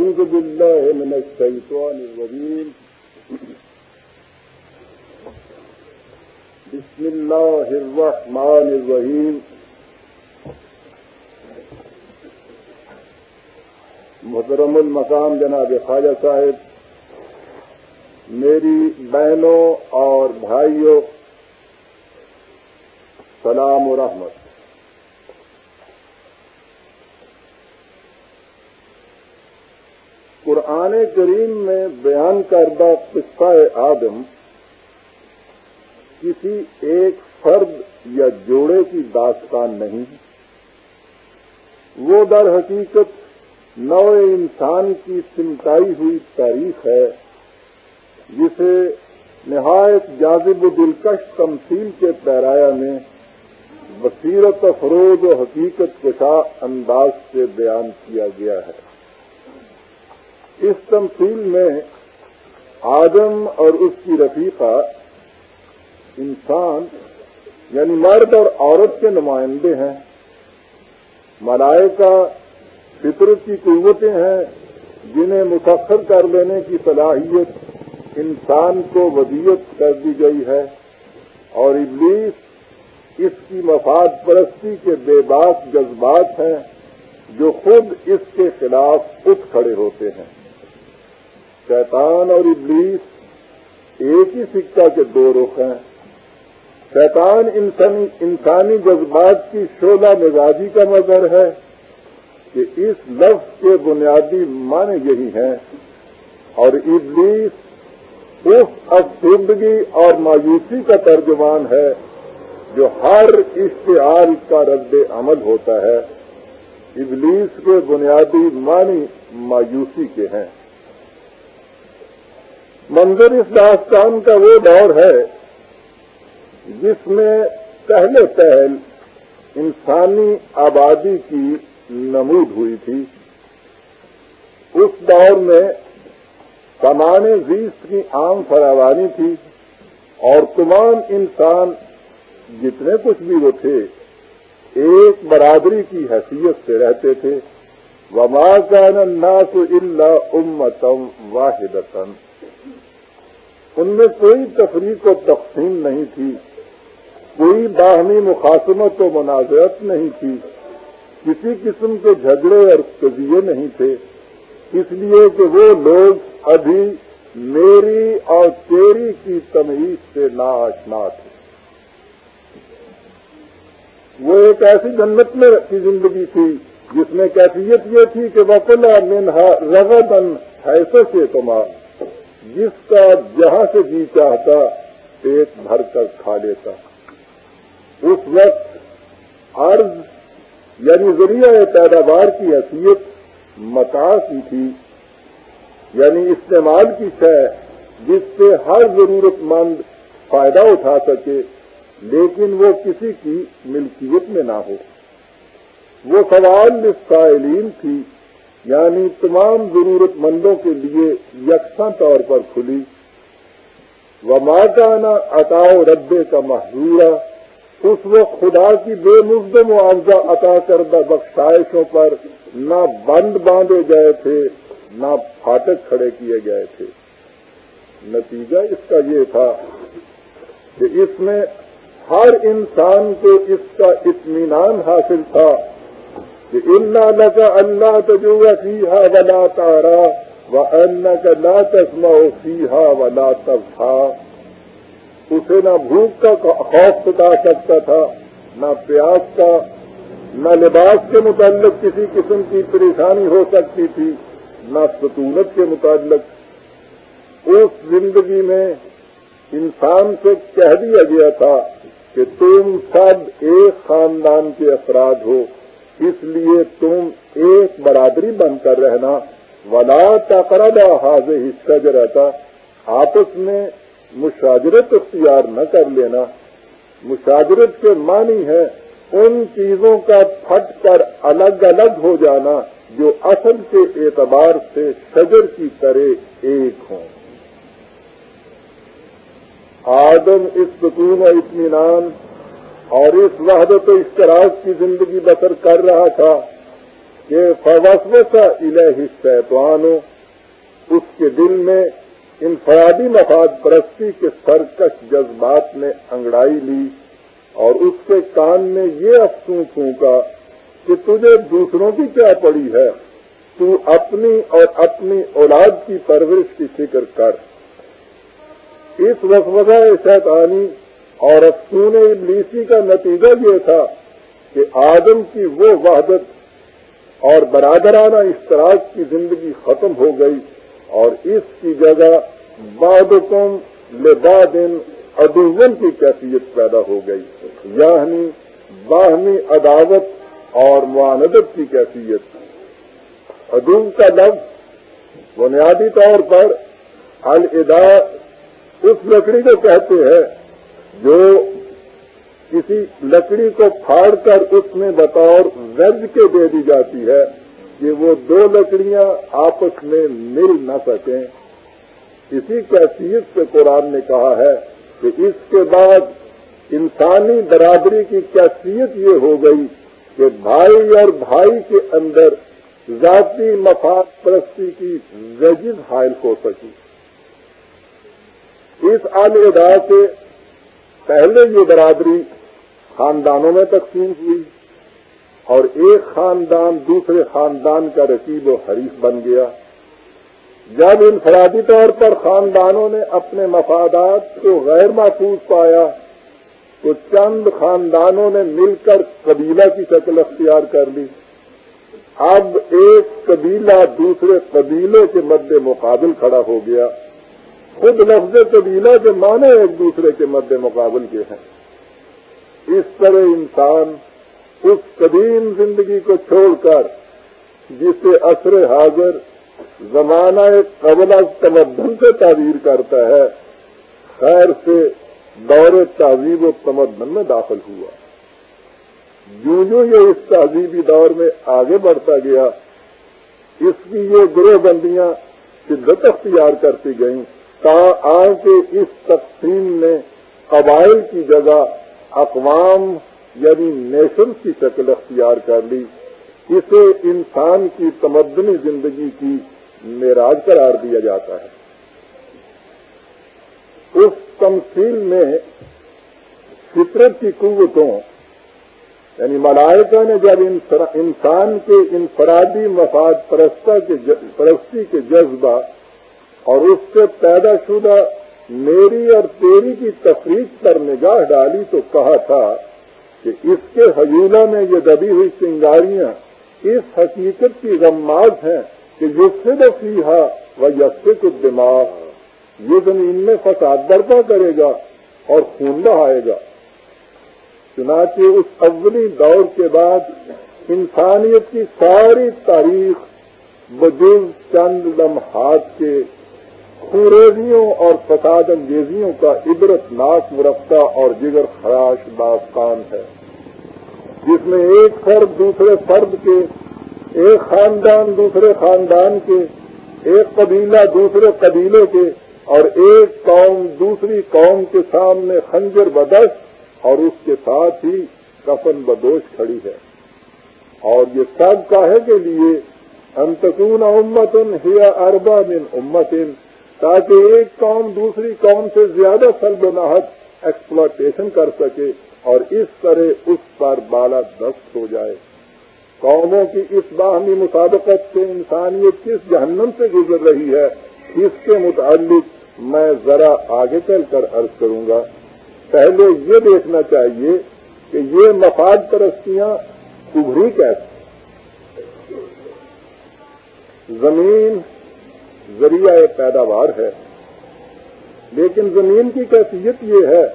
أعوذ بالله من الشيطان الرجيم بسم الله الرحمن الرحيم محترم المقام جناب خواجہ صاحب، میری بہنوں اور بھائیوں، سلام و رحمت۔ قرآن کریم میں بیان کردہ قصہ آدم کسی ایک فرد یا جوڑے کی داستان نہیں وہ در حقیقت نو انسان کی سمٹائی ہوئی تاریخ ہے، جسے نہایت جازب و دلکش تمثیل کے پیرایا میں بصیرت افروز و حقیقت کشا انداز سے بیان کیا گیا ہے۔ اس تمثیل میں آدم اور اس کی رفیقہ انسان یعنی مرد اور عورت کے نمائندے ہیں، ملائکہ، فطرت کی قوتیں ہیں، جنہیں مسخر کر لینے کی صلاحیت انسان کو ودیت کر دی گئی ہے اور ابلیس اس کی مفاد پرستی کے بے باک جذبات ہیں جو خود اس کے خلاف اٹھ کھڑے ہوتے ہیں۔ شیطان اور ابلیس ایک ہی سکہ کے دو رخ ہیں۔ شیطان انسانی انسانی جذبات کی شعلہ مزاجی کا مظہر ہے کہ اس لفظ کے بنیادی معنی یہی ہیں۔ اور ابلیس اس افسردگی اور مایوسی کا ترجمان ہے جو ہر اشتعال کا رد عمل ہوتا ہے۔ ابلیس کے بنیادی معنی مایوسی کے ہیں۔ منظر اس داستان کا وہ دور ہے جس میں پہلے پہل انسانی آبادی کی نمود ہوئی تھی۔ اس دور میں سامان زیست کی عام فراوانی تھی اور تمام انسان جتنے کچھ بھی وہ تھے، ایک برادری کی حیثیت سے رہتے تھے۔ وما کان الناس الا امتم واحد ان میں کوئی تفریق و تقسیم نہیں تھی، کوئی باہمی مخاصمت و مناظرت نہیں تھی، کسی قسم کے جھگڑے اور قضیے نہیں تھے۔ اس لیے کہ وہ لوگ ابھی میری اور تیری کی تمیز سے ناشنا تھے۔ وہ ایک ایسی جنت میں کی زندگی تھی، جس میں کیفیت یہ تھی کہ وکلا منہا رغبن ایسے سے کما جس کا جہاں سے جی چاہتا پیٹ بھر کر کھا لیتا۔ اس وقت عرض یعنی ذریعہ پیداوار کی حیثیت متا کی تھی یعنی استعمال کی شے جس سے ہر ضرورت مند فائدہ اٹھا سکے، لیکن وہ کسی کی ملکیت میں نہ ہو۔ وہ سوال قائلین تھی یعنی تمام ضرورت مندوں کے لیے یکساں طور پر کھلی۔ و ماکانہ عطاؤ ربے کا محضورہ اس وقت خدا کی بے مزد معاوضہ عطا کردہ بخشائشوں پر نہ بند باندھے گئے تھے، نہ پھاٹک کھڑے کیے گئے تھے۔ نتیجہ اس کا یہ تھا کہ اس میں ہر انسان کو اس کا اطمینان حاصل تھا۔ کہ ان لگا اللہ تجوہ ولا تارا و ان کا لا تسما سیاح ولا تفا اسے نہ بھوک کا خوف ستا سکتا تھا، نہ پیاس کا، نہ لباس کے متعلق کسی قسم کی پریشانی ہو سکتی تھی، نہ ستونت کے متعلق۔ اس زندگی میں انسان سے کہہ دیا گیا تھا کہ تم سب ایک خاندان کے افراد ہو۔ اس لیے تم ایک برادری بن کر رہنا، ولا تقربا حاضر حصہ جو رہتا آپس میں مشاجرت اختیار نہ کر لینا۔ مشاجرت کے معنی ہے ان چیزوں کا پھٹ کر الگ الگ ہو جانا جو اصل کے اعتبار سے شجر کی طرح ایک ہوں۔ آدم اس سکون و اطمینان اور اس وحدت و اشتراک کی زندگی بسر کر رہا تھا کہ فوسوسا الہ شیطان اس کے دل میں انفرادی مفاد پرستی کے سرکش جذبات نے انگڑائی لی اور اس کے کان میں یہ افسوس پھونکا کہ تجھے دوسروں کی کیا پڑی ہے؟ تو اپنی اور اپنی اولاد کی پرورش کی فکر کر۔ اس وسوسہ شیطانی اور افسون ابلیسی کا نتیجہ یہ تھا کہ آدم کی وہ وحدت اور برادرانہ اشتراک کی زندگی ختم ہو گئی اور اس کی جگہ بادم لبادن ادوزن کی کیفیت پیدا ہو گئی۔ یعنی باہمی عداوت اور معاندت کی کیفیت۔ ادوب کا لفظ بنیادی طور پر الدا اس لکڑی کو کہتے ہیں جو کسی لکڑی کو پھاڑ کر اس میں بطور ویج کے دے دی جاتی ہے کہ وہ دو لکڑیاں آپس میں مل نہ سکیں۔ اسی کیفیت سے قرآن نے کہا ہے کہ اس کے بعد انسانی برادری کی کیفیت یہ ہو گئی کہ بھائی اور بھائی کے اندر ذاتی مفاد پرستی کی ویجز حائل ہو سکی۔ اس ادا سے پہلے یہ برادری خاندانوں میں تقسیم ہوئی اور ایک خاندان دوسرے خاندان کا رقیب و حریف بن گیا۔ جب انفرادی طور پر خاندانوں نے اپنے مفادات کو غیر محفوظ پایا، تو چند خاندانوں نے مل کر قبیلہ کی شکل اختیار کر لی۔ اب ایک قبیلہ دوسرے قبیلے کے مد مقابل کھڑا ہو گیا۔ خود لفظ قبیلہ کے معنی ایک دوسرے کے مد مقابل کے ہیں۔ اس طرح انسان اس قدیم زندگی کو چھوڑ کر جسے اثر حاضر زمانہ قبل تمدن سے تعبیر کرتا ہے، خیر سے دور تہذیب و تمدن میں داخل ہوا۔ جو جو یہ اس تہذیبی دور میں آگے بڑھتا گیا، اس کی یہ گروہ بندیاں شدت اختیار کرتی گئیں۔ تا کے اس تقسیم نے قبائل کی جگہ اقوام یعنی نیشن کی شکل اختیار کر لی، اسے انسان کی تمدنی زندگی کی معراج قرار دیا جاتا ہے۔ اس تمثیل میں فطرت کی قوتوں یعنی ملائکہ نے جب انسان کے انفرادی مفاد پرستی کے جذبہ اور اس سے پیدا شدہ میری اور تیری کی تفریح پر نگاہ ڈالی تو کہا تھا کہ اس کے حجولہ میں یہ دبی ہوئی سنگاریاں اس حقیقت کی غماز ہیں کہ یہ صرف ہی وہ یسے کو دماغ یہ زمین میں فساد برپا کرے گا اور خون بہائے گا۔ چنانچہ اس اولی دور کے بعد انسانیت کی ساری تاریخ بجز چند لمحات کے خوریزیوں اور فساد انگیزیوں کا عبرت ناک مرقع اور جگر خراش داستان ہے، جس میں ایک فرد دوسرے فرد کے، ایک خاندان دوسرے خاندان کے، ایک قبیلہ دوسرے قبیلے کے اور ایک قوم دوسری قوم کے سامنے خنجر بدش اور اس کے ساتھ ہی کفن بدوش کھڑی ہے۔ اور یہ سب کاہے کے لیے انتقون امتن ہیا اربا من امتن تاکہ ایک قوم دوسری قوم سے زیادہ سلب نحت ایکسپلوٹیشن کر سکے اور اس طرح اس پر بالا دست ہو جائے۔ قوموں کی اس باہمی مطابقت سے انسانیت کس جہنم سے گزر رہی ہے، اس کے متعلق میں ذرا آگے چل کر عرض کروں گا۔ پہلے یہ دیکھنا چاہیے کہ یہ مفاد پرستیاں ابھری کیسے زمین ذریعہ پیداوار ہے۔ لیکن زمین کی کیفیت یہ ہے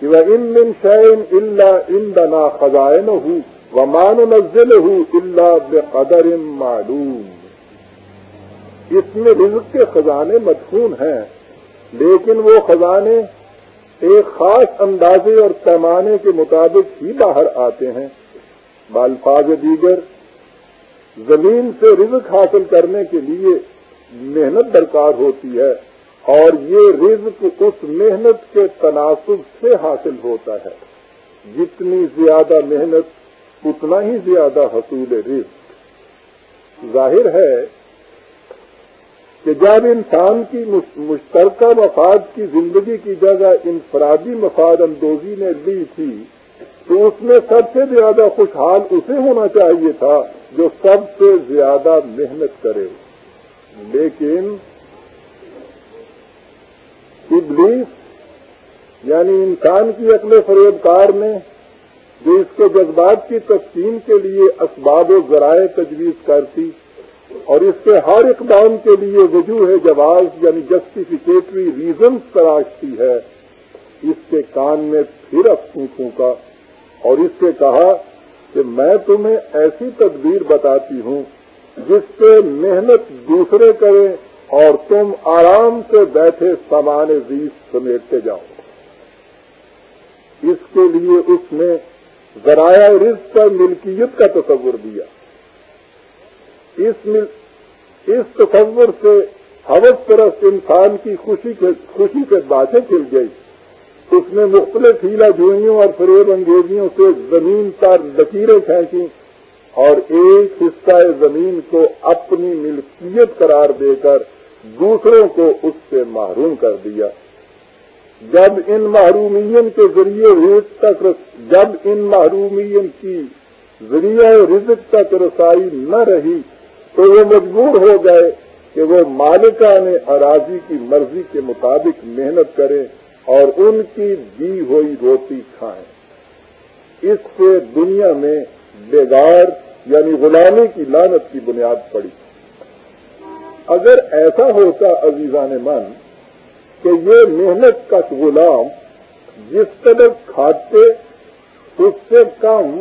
کہ وہ ان من شعین اللہ ان دنا خزائن ہوں و مان نزل ہوں اللہ بے قدر معلوم۔ اس میں رزق کے خزانے مدفون ہیں، لیکن وہ خزانے ایک خاص اندازے اور پیمانے کے مطابق ہی باہر آتے ہیں۔ بالفاظ دیگر، زمین سے رزق حاصل کرنے کے لیے محنت درکار ہوتی ہے اور یہ رزق اس محنت کے تناسب سے حاصل ہوتا ہے۔ جتنی زیادہ محنت، اتنا ہی زیادہ حصول رزق۔ ظاہر ہے کہ جب انسان کی مشترکہ مفاد کی زندگی کی جگہ انفرادی مفاد اندوزی نے لی تھی، تو اس میں سب سے زیادہ خوشحال اسے ہونا چاہیے تھا جو سب سے زیادہ محنت کرے۔ لیکن ابلیس یعنی انسان کی عقل فریب کار نے جو اس کو جذبات کی تقسیم کے لیے اسباب و ذرائع تجویز کرتی اور اس کے ہر اقدام کے لیے وجوہ جواز یعنی جسٹیفیکیٹری ریزنس تراشتی ہے، اس کے کان میں پھر افسوں پھونکا اور اس سے کہا کہ میں تمہیں ایسی تدبیر بتاتی ہوں جس سے محنت دوسرے کریں اور تم آرام سے بیٹھے سامان زیز سمیٹتے جاؤ۔ اس کے لیے اس نے ذرائع رزق پر ملکیت کا تصور دیا۔ اس اس تصور سے حوث پرست انسان کی خوشی کے، خوشی سے باتیں کھل گئی اس نے مختلف ہیلا جوئیوں اور فریب انگیزیوں سے زمین پر لکیریں کھینچی اور ایک حصہ زمین کو اپنی ملکیت قرار دے کر دوسروں کو اس سے محروم کر دیا۔ جب ان محرومین کے ذریعے رزق تک جب ان محرومین کی ذریعہ رزق تک رسائی نہ رہی تو وہ مجبور ہو گئے کہ وہ مالکان اراضی کی مرضی کے مطابق محنت کریں اور ان کی دی ہوئی روٹی کھائیں۔ اس سے دنیا میں بیگار یعنی غلامی کی لانت کی بنیاد پڑی۔ اگر ایسا ہوتا عزیزان من کہ یہ محنت کا غلام جس قدر کھاتے، اس سے کم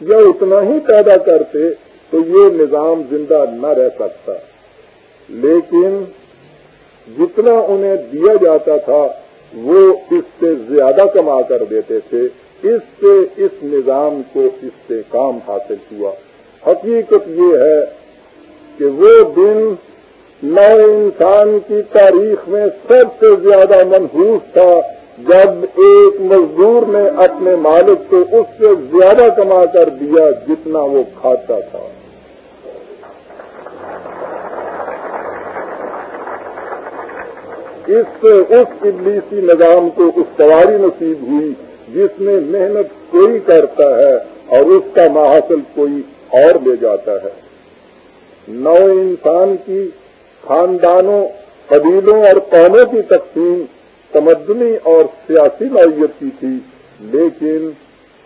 یا اتنا ہی پیدا کرتے تو یہ نظام زندہ نہ رہ سکتا۔ لیکن جتنا انہیں دیا جاتا تھا، وہ اس سے زیادہ کما کر دیتے تھے۔ اس سے اس نظام کو اس سے کام حاصل ہوا۔ حقیقت یہ ہے کہ وہ دن نئے انسان کی تاریخ میں سب سے زیادہ منحوس تھا جب ایک مزدور نے اپنے مالک کو اس سے زیادہ کما کر دیا جتنا وہ کھاتا تھا۔ اس سے اس ابلیسی نظام کو اس سواری نصیب ہوئی جس میں محنت کوئی کرتا ہے اور اس کا محاصل کوئی اور لے جاتا ہے۔ نو انسان کی خاندانوں، قبیلوں اور قوموں کی تقسیم تمدنی اور سیاسی نوعیت کی تھی۔ لیکن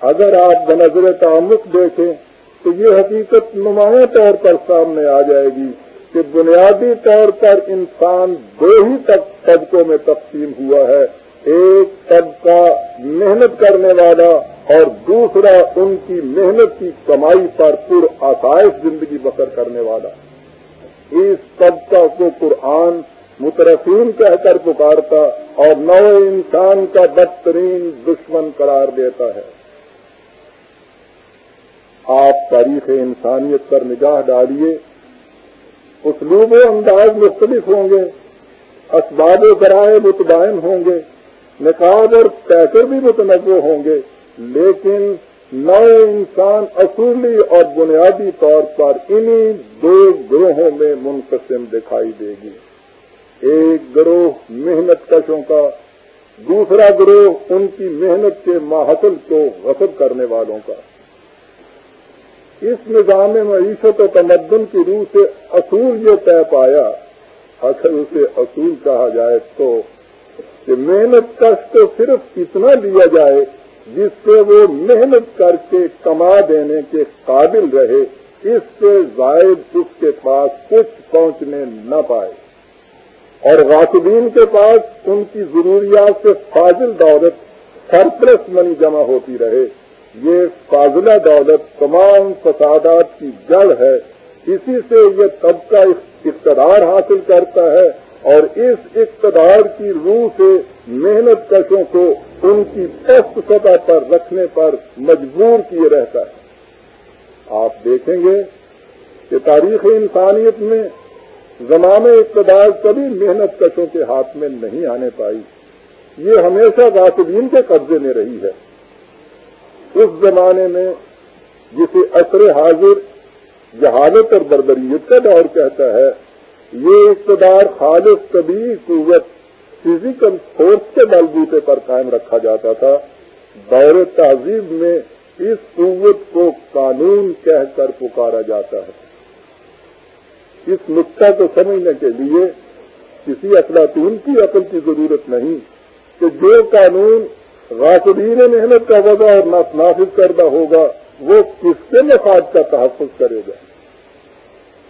اگر آپ بنظر تعمق دیکھیں تو یہ حقیقت نمایاں طور پر سامنے آ جائے گی کہ بنیادی طور پر انسان دو ہی تک طبقوں میں تقسیم ہوا ہے۔ ایک طبقہ محنت کرنے والا اور دوسرا ان کی محنت کی کمائی پر پر آسائش زندگی بسر کرنے والا۔ اس طبقہ کو قرآن مترفین کہہ کر پکارتا اور نو انسان کا بدترین دشمن قرار دیتا ہے۔ آپ تاریخ انسانیت پر نگاہ ڈالیے۔ اسلوب و انداز مختلف ہوں گے۔ اسباب و ذرائع متبائن ہوں گے۔ نقاب اور پیکر بھی متنوع ہوں گے۔ لیکن نئے انسان اصولی اور بنیادی طور پر انہی دو گروہوں میں منقسم دکھائی دے گی۔ ایک گروہ محنت کشوں کا، دوسرا گروہ ان کی محنت کے ماحصل کو غصب کرنے والوں کا۔ اس نظام معیشت و تمدن کی روح سے اصول یہ طے پایا اگر اسے اصول کہا جائے تو کہ محنت کش کو صرف اتنا لیا جائے جس سے وہ محنت کر کے کما دینے کے قابل رہے، اس سے زائد اس کے پاس کچھ پہنچنے نہ پائے۔ اور غاصبین کے پاس ان کی ضروریات سے فاضل دولت سرپلس منی جمع ہوتی رہے۔ یہ فاضلہ دولت تمام فسادات کی جڑ ہے۔ اسی سے یہ طبقہ اقتدار حاصل کرتا ہے۔ اور اس اقتدار کی روح سے محنت کشوں کو ان کی پست سطح پر رکھنے پر مجبور کیے رہتا ہے۔ آپ دیکھیں گے کہ تاریخ انسانیت میں زمانے اقتدار کبھی محنت کشوں کے ہاتھ میں نہیں آنے پائی۔ یہ ہمیشہ غاصبین کے قبضے میں رہی ہے۔ اس زمانے میں جسے اثر حاضر جہالت اور بربریت کا دور کہتا ہے یہ اقتدار خالص طبی قوت فزیکل فورس کے بلبوتے پر قائم رکھا جاتا تھا۔ دور تہذیب میں اس قوت کو قانون کہہ کر پکارا جاتا ہے۔ اس نقطہ کو سمجھنے کے لیے کسی افلاطون کی عقل کی ضرورت نہیں کہ جو قانون غاصبین محنت کا وضع اور نافذ کردہ ہوگا، وہ کس کے مفاد کا تحفظ کرے گا؟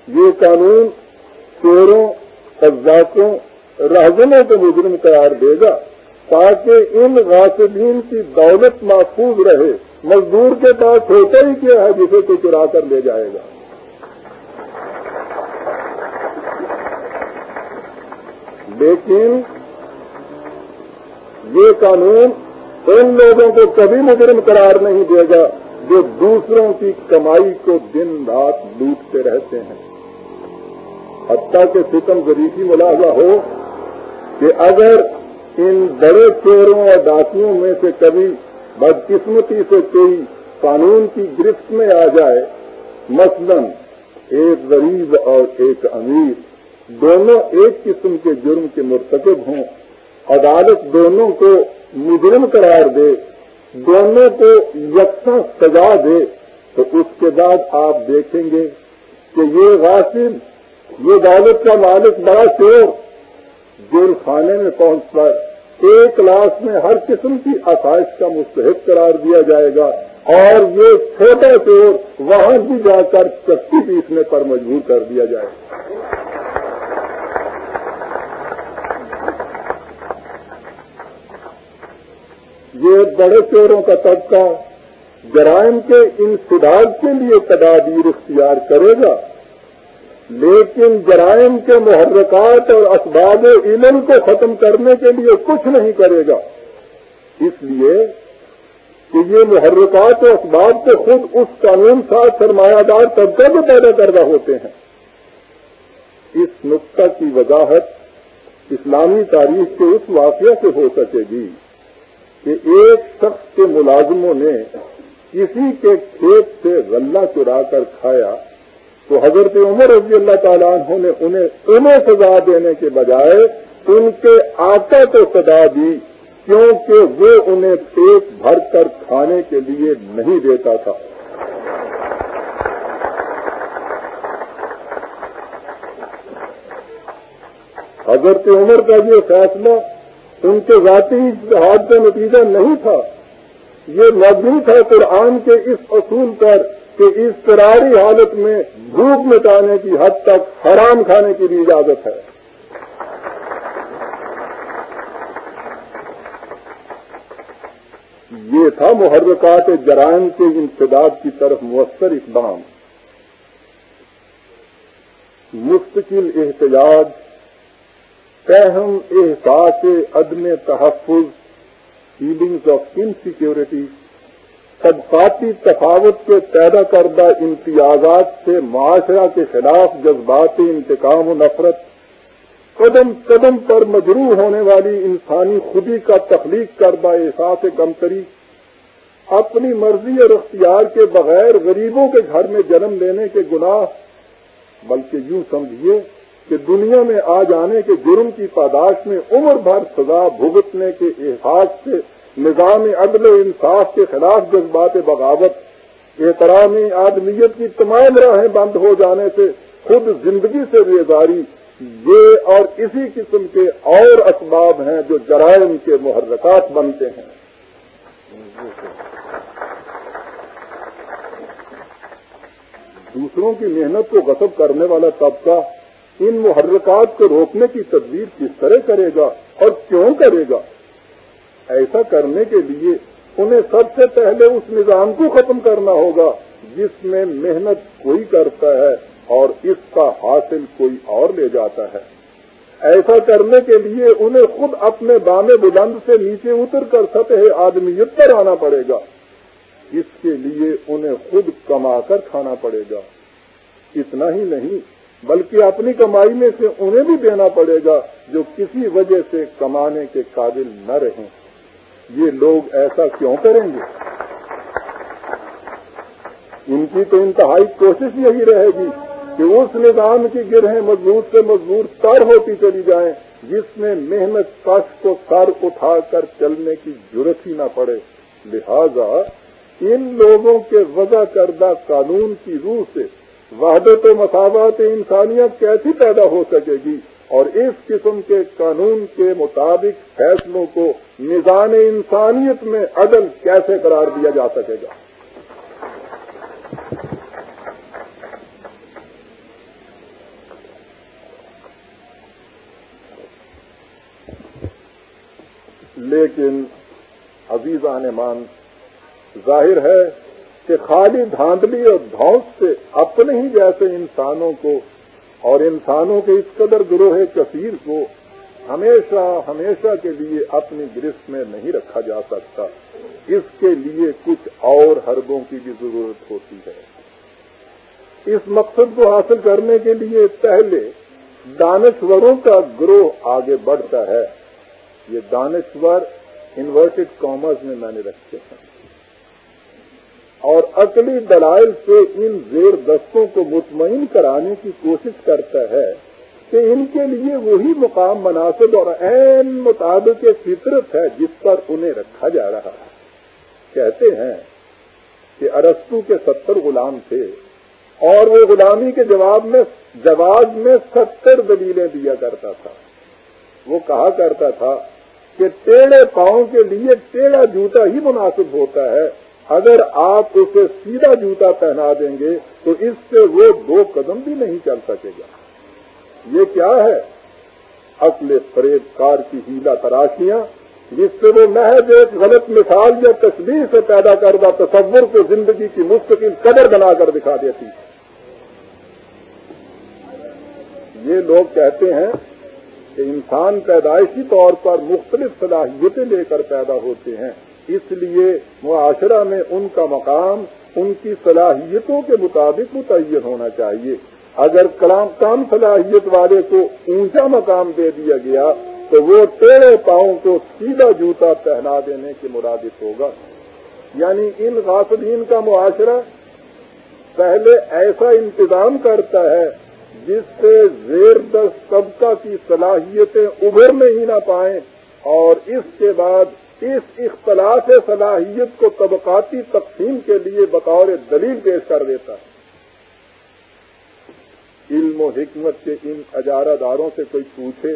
یہ قانون چوروں قزاقوں رہزموں کو مجرم قرار دے گا تاکہ ان غاصبین کی دولت محفوظ رہے۔ مزدور کے پاس ہوتا ہی کیا ہے جسے تو چرا کر لے جائے گا۔ لیکن یہ قانون ان لوگوں کو کبھی مجرم قرار نہیں دے گا جو دوسروں کی کمائی کو دن رات لوٹتے رہتے ہیں۔ حتیٰ کہ ستم غریبی ملازہ ہو کہ اگر ان بڑے چوروں اور ڈاکیوں میں سے کبھی بدقسمتی سے کوئی قانون کی گرفت میں آ جائے، مثلا ایک غریب اور ایک امیر دونوں ایک قسم کے جرم کے مرتکب ہوں، عدالت دونوں کو مجرم قرار دے، دونوں کو یکساں سزا دے، تو اس کے بعد آپ دیکھیں گے کہ یہ غاسب یہ دولت کا مالک بڑا چور جیل خانے میں پہنچ کر ایک کلاس میں ہر قسم کی آسائش کا مستحق قرار دیا جائے گا اور یہ چھوٹا چور وہاں بھی جا کر چکی پیسنے پر مجبور کر دیا جائے۔ گا یہ بڑے چوروں کا طبقہ جرائم کے انسداد کے لیے تدابیر اختیار کرے گا۔ لیکن جرائم کے محرکات اور اسباب علم کو ختم کرنے کے لیے کچھ نہیں کرے گا۔ اس لیے کہ یہ محرکات و اسباب تو خود اس قانون ساتھ سرمایہ دار طبقہ کو پیدا کردہ ہوتے ہیں۔ اس نقطہ کی وضاحت اسلامی تاریخ کے اس واقعہ سے ہو سکے گی کہ ایک شخص کے ملازموں نے کسی کے کھیت سے غلہ چرا کر کھایا تو حضرت عمر رضی اللہ تعالیٰ عنہ نے انہیں انہیں سزا دینے کے بجائے ان کے آقا کو سزا دی، کیونکہ وہ انہیں پیٹ بھر کر کھانے کے لیے نہیں دیتا تھا۔ حضرت عمر کا یہ فیصلہ ان کے ذاتی اتحاد کا نتیجہ نہیں تھا۔ یہ مبنی تھا قرآن کے اس اصول پر کہ اس فراری حالت میں بھوک مٹانے کی حد تک حرام کھانے کی بھی اجازت ہے۔ یہ تھا محرکات جرائم کے انتداد کی طرف مؤثر اقدام۔ مستقل احتجاج، فہم احساس عدم تحفظ فیلنگز آف انسیکیورٹی طبقاتی تفاوت کے پیدا کردہ امتیازات سے معاشرہ کے خلاف جذباتی انتقام و نفرت، قدم قدم پر مجروح ہونے والی انسانی خودی کا تخلیق کردہ احساس کمتری اپنی مرضی اور اختیار کے بغیر غریبوں کے گھر میں جنم لینے کے گناہ، بلکہ یوں سمجھیے کہ دنیا میں آ جانے کے جرم کی پاداش میں عمر بھر سزا بھگتنے کے احساس سے نظام عدل و انصاف کے خلاف جذبات بغاوت احترام آدمیت کی تمام راہیں بند ہو جانے سے خود زندگی سے بیزاری یہ اور اسی قسم کے اور اسباب ہیں جو جرائم کے محرکات بنتے ہیں۔ دوسروں کی محنت کو غصب کرنے والا طبقہ ان محرکات کو روکنے کی تدبیر کس طرح کرے گا اور کیوں کرے گا؟ ایسا کرنے کے لیے انہیں سب سے پہلے اس نظام کو ختم کرنا ہوگا، جس میں محنت کوئی کرتا ہے اور اس کا حاصل کوئی اور لے جاتا ہے۔ ایسا کرنے کے لیے انہیں خود اپنے بانے بلند سے نیچے اتر کر سطح آدمیت پر آنا پڑے گا۔ اس کے لیے انہیں خود کما کر کھانا پڑے گا۔ اتنا ہی نہیں، بلکہ اپنی کمائی میں سے انہیں بھی دینا پڑے گا جو کسی وجہ سے کمانے کے قابل نہ رہیں۔ یہ لوگ ایسا کیوں کریں گے؟ ان کی تو انتہائی کوشش یہی رہے گی کہ اس نظام کی گرہیں مضبوط سے مضبوط تر ہوتی چلی جائیں، جس میں محنت کش کو سر اٹھا کر چلنے کی ضرورت ہی نہ پڑے۔ لہذا ان لوگوں کے وضع کردہ قانون کی روح سے وحدت و مساوات انسانیت کیسی پیدا ہو سکے گی؟ اور اس قسم کے قانون کے مطابق فیصلوں کو نظام انسانیت میں عدل کیسے قرار دیا جا سکے گا؟ لیکن عزیز مان ظاہر ہے کہ خالی دھاندلی اور دھوس سے اپنے ہی جیسے انسانوں کو اور انسانوں کے اس قدر گروہ کثیر کو ہمیشہ ہمیشہ کے لیے اپنی گرفت میں نہیں رکھا جا سکتا۔ اس کے لیے کچھ اور حربوں کی بھی ضرورت ہوتی ہے۔ اس مقصد کو حاصل کرنے کے لیے پہلے دانشوروں کا گروہ آگے بڑھتا ہے۔ یہ دانشور انورٹڈ کامرس میں میں نے رکھے ہیں۔ اور عقلی دلائل سے ان زیر دستوں کو مطمئن کرانے کی کوشش کرتا ہے کہ ان کے لیے وہی مقام مناسب اور عین مطابق فطرت ہے جس پر انہیں رکھا جا رہا ہے۔ کہتے ہیں کہ ارستو کے ستر غلام تھے اور وہ غلامی کے جواب میں جواز میں ستر دلیلیں دیا کرتا تھا۔ وہ کہا کرتا تھا کہ ٹیڑھے پاؤں کے لیے ٹیڑھا جوتا ہی مناسب ہوتا ہے اگر آپ اسے سیدھا جوتا پہنا دیں گے تو اس سے وہ دو قدم بھی نہیں چل سکے گا۔ یہ کیا ہے؟ اصل فریب کار کی ہیلا تراشیاں، جس سے وہ محض ایک غلط مثال یا تصویر سے پیدا کردہ تصور کو زندگی کی مستقل قدر بنا کر دکھا دیتی یہ لوگ کہتے ہیں کہ انسان پیدائشی طور پر مختلف صلاحیتیں لے کر پیدا ہوتے ہیں۔ اس لیے معاشرہ میں ان کا مقام، ان کی صلاحیتوں کے مطابق متعین ہونا چاہیے۔ اگر کلام کام صلاحیت والے کو اونچا مقام دے دیا گیا، تو وہ ٹیڑھے پاؤں کو سیدھا جوتا پہنا دینے کے مرادف ہوگا۔ یعنی ان غافلین کا معاشرہ پہلے ایسا انتظام کرتا ہے جس سے زیر دس طبقہ کی صلاحیتیں ابھرنے ہی نہ پائیں اور اس کے بعد اس اختلاف صلاحیت کو طبقاتی تقسیم کے لیے بطور دلیل پیش کر دیتا ہے۔ علم و حکمت کے ان اجارہ داروں سے کوئی پوچھے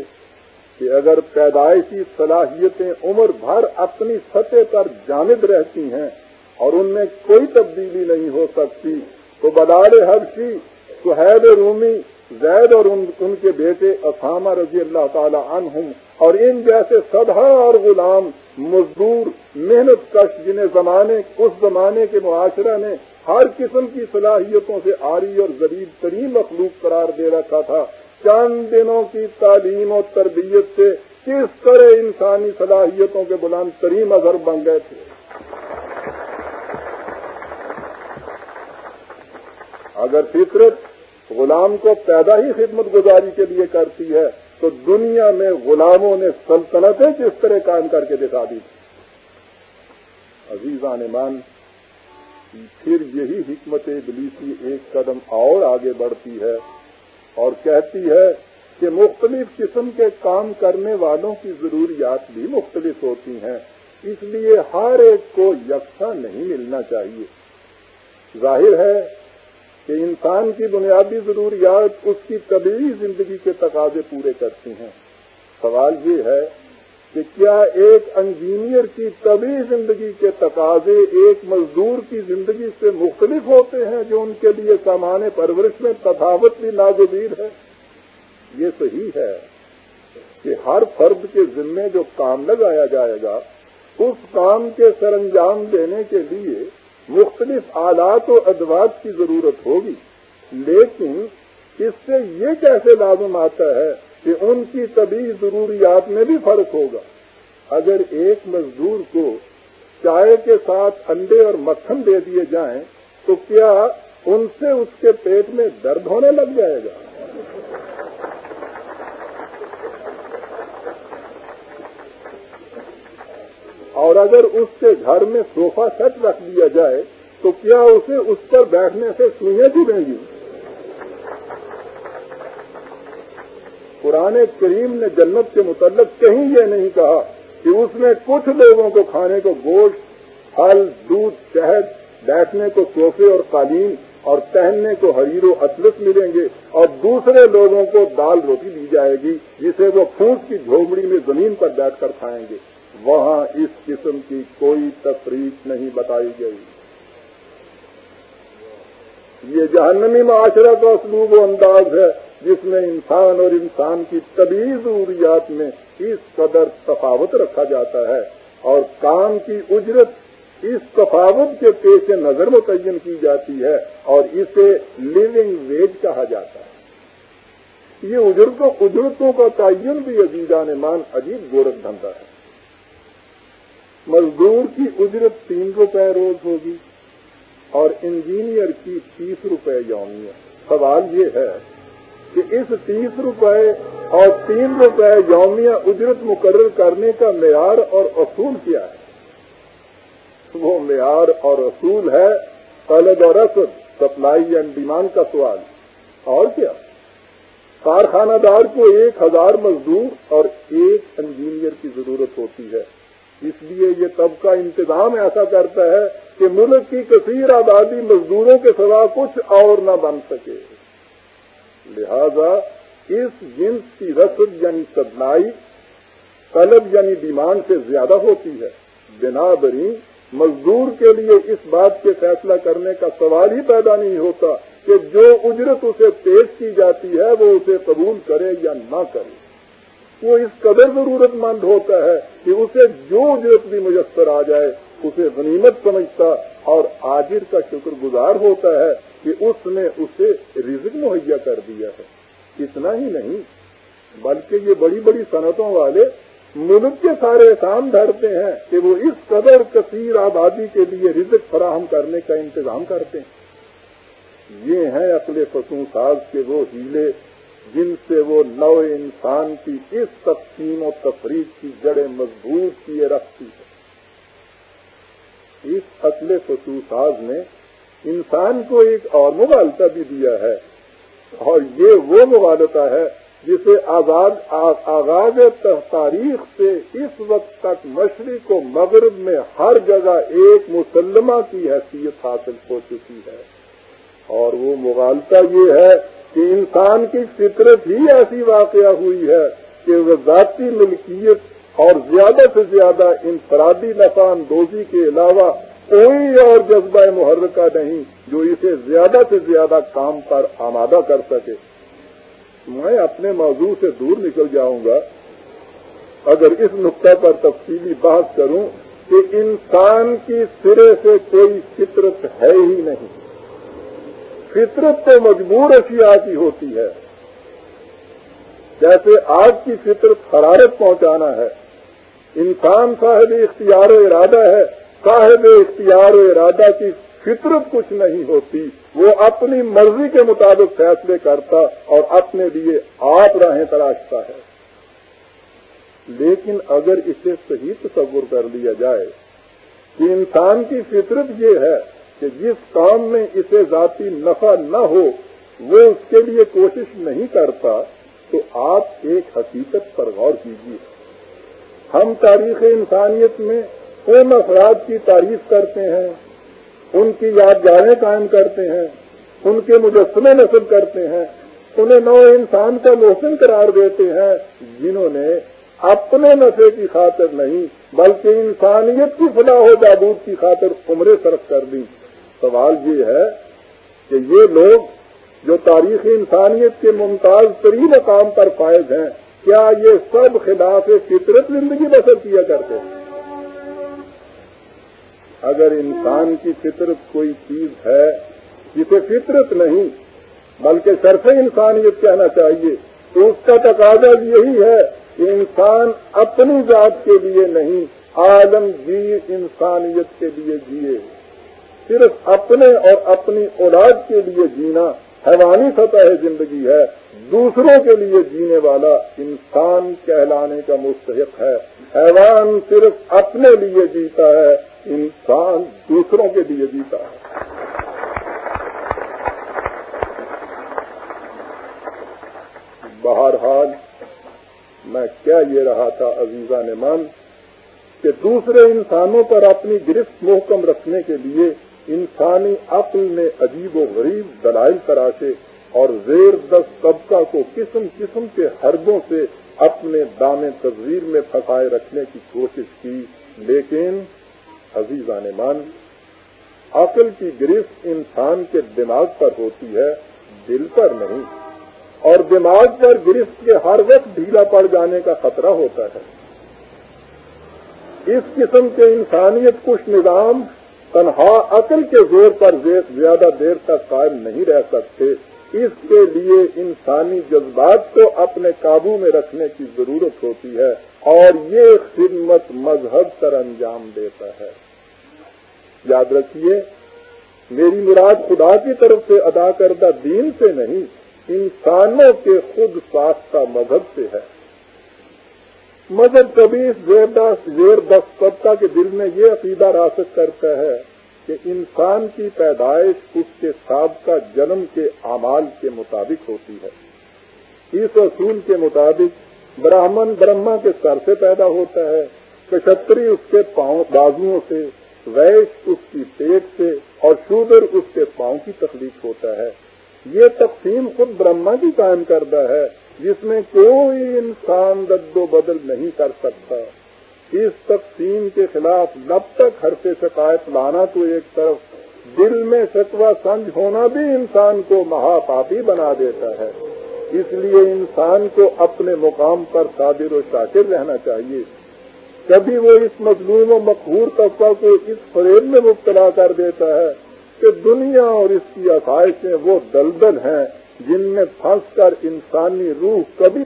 کہ اگر پیدائشی صلاحیتیں عمر بھر اپنی سطح پر جانب رہتی ہیں اور ان میں کوئی تبدیلی نہیں ہو سکتی، تو بدار حبشی سہیب رومی، زید اور ان ان کے بیٹے اسامہ رضی اللہ تعالی عنہم اور ان جیسے سدھا اور غلام مزدور محنت کش جنہیں زمانے، اس زمانے کے معاشرہ نے ہر قسم کی صلاحیتوں سے آری اور غریب ترین مخلوق قرار دے رکھا تھا، چند دنوں کی تعلیم اور تربیت سے کس طرح انسانی صلاحیتوں کے بلند ترین اثر بن گئے تھے۔ اگر فطرت غلام کو پیدا ہی خدمت گزاری کے لیے کرتی ہے تو دنیا میں غلاموں نے سلطنتیں کس طرح قائم کر کے دکھا دی تھی۔ عزیزان مان پھر یہی حکمت ابلیسی ایک قدم اور آگے بڑھتی ہے اور کہتی ہے کہ مختلف قسم کے کام کرنے والوں کی ضروریات بھی مختلف ہوتی ہیں، اس لیے ہر ایک کو یکساں نہیں ملنا چاہیے۔ ظاہر ہے کہ انسان کی بنیادی ضروریات اس کی طبعی زندگی کے تقاضے پورے کرتی ہیں۔ سوال یہ ہے کہ کیا ایک انجینئر کی طبی زندگی کے تقاضے ایک مزدور کی زندگی سے مختلف ہوتے ہیں جو ان کے لیے سامان پرورش میں تفاوت بھی ناگزیر ہے؟ یہ صحیح ہے کہ ہر فرد کے ذمے جو کام لگایا جائے گا، اس کام کے سر انجام دینے کے لیے مختلف آلات و ادوات کی ضرورت ہوگی، لیکن اس سے یہ کیسے لازم آتا ہے کہ ان کی طبی ضروریات میں بھی فرق ہوگا؟ اگر ایک مزدور کو چائے کے ساتھ انڈے اور مکھن دے دیے جائیں، تو کیا ان سے اس کے پیٹ میں درد ہونے لگ جائے گا؟ اور اگر اس کے گھر میں صوفہ سیٹ رکھ دیا جائے، تو کیا اسے اس پر بیٹھنے سے سوئیں چڑیں گی؟ پرانے کریم نے جنت کے متعلق کہیں یہ نہیں کہا کہ اس میں کچھ لوگوں کو کھانے کو گوشت، پھل، دودھ، شہد، بیٹھنے کو صوفے اور قالین اور پہننے کو حریر و اطلس ملیں گے اور دوسرے لوگوں کو دال روٹی دی جائے گی، جسے وہ پھوس کی جھومڑی میں زمین پر بیٹھ کر کھائیں گے۔ وہاں اس قسم کی کوئی تفریح نہیں بتائی گئی۔ یہ جہنمی معاشرہ کا اسلوب و انداز ہے، جس میں انسان اور انسان کی طبی ضروریات میں اس قدر تفاوت رکھا جاتا ہے اور کام کی اجرت اس تفاوت کے پیش نظر متعین کی جاتی ہے اور اسے لیونگ ویج کہا جاتا ہے۔ یہ اجرتوں اجرتوں کا تعین بھی عزیزان مان عجیب گورکھ دھندا ہے۔ مزدور کی اجرت تین روپے روز ہوگی اور انجینئر کی تیس روپے یومیہ سوال یہ ہے کہ اس تیس روپے اور تین روپے یومیہ اجرت مقرر کرنے کا معیار اور اصول کیا ہے؟ وہ معیار اور اصول ہے، طلب اور رسد، سپلائی اینڈ ڈیمانڈ کا سوال۔ اور کیا؟ کارخانہ دار کو ایک ہزار مزدور اور ایک انجینئر کی ضرورت ہوتی ہے۔ اس لیے یہ طبقہ انتظام ایسا کرتا ہے کہ ملک کی کثیر آبادی مزدوروں کے سوا کچھ اور نہ بن سکے۔ لہذا اس جنس کی رسد یعنی سپلائی طلب یعنی ڈیمانڈ سے زیادہ ہوتی ہے۔ بنا بری مزدور کے لیے اس بات کے فیصلہ کرنے کا سوال ہی پیدا نہیں ہوتا کہ جو اجرت اسے پیش کی جاتی ہے وہ اسے قبول کرے یا نہ کرے۔ وہ اس قدر ضرورت مند ہوتا ہے کہ اسے جو اجرت بھی میسر آ جائے، اسے غنیمت سمجھتا اور آجر کا شکر گزار ہوتا ہے کہ اس نے اسے رزق مہیا کر دیا ہے۔ اتنا ہی نہیں، بلکہ یہ بڑی بڑی صنعتوں والے ملک کے سارے کام دھرتے ہیں کہ وہ اس قدر کثیر آبادی کے لیے رزق فراہم کرنے کا انتظام کرتے ہیں۔ یہ ہیں اقل فسوں ساز کے وہ ہیلے جن سے وہ نو انسان کی اس تقسیم و تفریح کی جڑیں مضبوط کیے رکھتی ہے اس اصل خصوصاز نے انسان کو ایک اور مبالتا بھی دیا ہے اور یہ وہ مبالتا ہے جسے آزاد آغاز تاریخ سے اس وقت تک مشرق و مغرب میں ہر جگہ ایک مسلمہ کی حیثیت حاصل ہو چکی ہے۔ اور وہ مغالطہ یہ ہے کہ انسان کی فطرت ہی ایسی واقعہ ہوئی ہے کہ وہ ذاتی ملکیت اور زیادہ سے زیادہ انفرادی نفع اندوزی کے علاوہ کوئی اور جذبہ محرکہ نہیں جو اسے زیادہ سے زیادہ کام پر آمادہ کر سکے۔ میں اپنے موضوع سے دور نکل جاؤں گا۔ اگر اس نقطہ پر تفصیلی بات کروں کہ انسان کی سرے سے کوئی فطرت ہے ہی نہیں۔ فطرت تو مجبور اشیاء کی ہوتی ہے۔ جیسے آج کی فطرت حرارت پہنچانا ہے۔ انسان صاحب اختیار و ارادہ ہے۔ صاحب اختیار و ارادہ کی فطرت کچھ نہیں ہوتی، وہ اپنی مرضی کے مطابق فیصلے کرتا اور اپنے لیے آپ راہیں تراشتا ہے۔ لیکن اگر اسے صحیح تصور کر لیا جائے کہ انسان کی فطرت یہ ہے کہ جس کام میں اسے ذاتی نفع نہ ہو، وہ اس کے لیے کوشش نہیں کرتا، تو آپ ایک حقیقت پر غور کیجیے۔ ہم تاریخ انسانیت میں ان افراد کی تعریف کرتے ہیں۔ ان کی یادگاریں قائم کرتے ہیں، ان کے مجسمے نصب کرتے ہیں، انہیں نو انسان کا محسن قرار دیتے ہیں، جنہوں نے اپنے نفے کی خاطر نہیں، بلکہ انسانیت کی فلاح و جادود کی خاطر عمریں صرف کر دی۔ سوال یہ ہے کہ یہ لوگ جو تاریخ انسانیت کے ممتاز ترین مقام پر فائز ہیں، کیا یہ سب خلاف فطرت زندگی بسر کیا کرتے ہیں؟ اگر انسان کی فطرت کوئی چیز ہے جسے فطرت نہیں، بلکہ صرف انسانیت کہنا چاہیے، تو اس کا تقاضا یہی ہے کہ انسان اپنی ذات کے لیے نہیں عالمگیر انسانیت کے لیے جیے۔ صرف اپنے اور اپنی اولاد کے لیے جینا حیوانی سطح زندگی ہے، دوسروں کے لیے جینے والا انسان کہلانے کا مستحق ہے۔ حیوان صرف اپنے لیے جیتا ہے انسان دوسروں کے لیے جیتا ہے۔ بہرحال میں کیا یہ رہا تھا عزیزہ نے من کہ دوسرے انسانوں پر اپنی گرفت محکم رکھنے کے لیے انسانی عقل نے عجیب و غریب دلائل تراشے اور زیر دست طبقہ کو قسم قسم کے حربوں سے اپنے دام تزویر میں پھنسائے رکھنے کی کوشش کی، لیکن عزیزان مان، عقل کی گرفت انسان کے دماغ پر ہوتی ہے، دل پر نہیں۔ اور دماغ پر گرفت کے ہر وقت ڈھیلا پڑ جانے کا خطرہ ہوتا ہے۔ اس قسم کے انسانیت کش نظام تنہا عقل کے زور پر زیادہ دیر تک قائم نہیں رہ سکتے۔ اس کے لیے انسانی جذبات کو اپنے قابو میں رکھنے کی ضرورت ہوتی ہے۔ اور یہ خدمت مذہب پر انجام دیتا ہے۔ یاد رکھیے، میری مراد خدا کی طرف سے ادا کردہ دین سے نہیں، انسانوں کے خود ساختہ مذہب سے ہے۔ مذہب کبھی زیر دستہ کے دل میں یہ عقیدہ راست کرتا ہے کہ انسان کی پیدائش اس کے سابقہ جنم کے اعمال کے مطابق ہوتی ہے۔ اس اصول کے مطابق براہمن برہما کے سر سے پیدا ہوتا ہے، کشتری اس کے پاؤں بازوؤں سے، ویش اس کی پیٹ سے، اور شودر اس کے پاؤں کی تخلیق ہوتا ہے۔ یہ تقسیم خود برہما کی قائم کردہ ہے، جس میں کوئی انسان رد و بدل نہیں کر سکتا۔ اس تقسیم کے خلاف جب تک ہر سے شکایت لانا تو ایک طرف دل میں شکوا سنج ہونا بھی انسان کو مہاپاپی بنا دیتا ہے۔ اس لیے انسان کو اپنے مقام پر صابر و شاکر رہنا چاہیے۔ کبھی وہ اس مظلوم و مقہور طبقہ کو اس فریب میں مبتلا کر دیتا ہے کہ دنیا اور اس کی آسائشیں وہ دلدل ہیں جن میں پھنس کر انسانی روح کبھی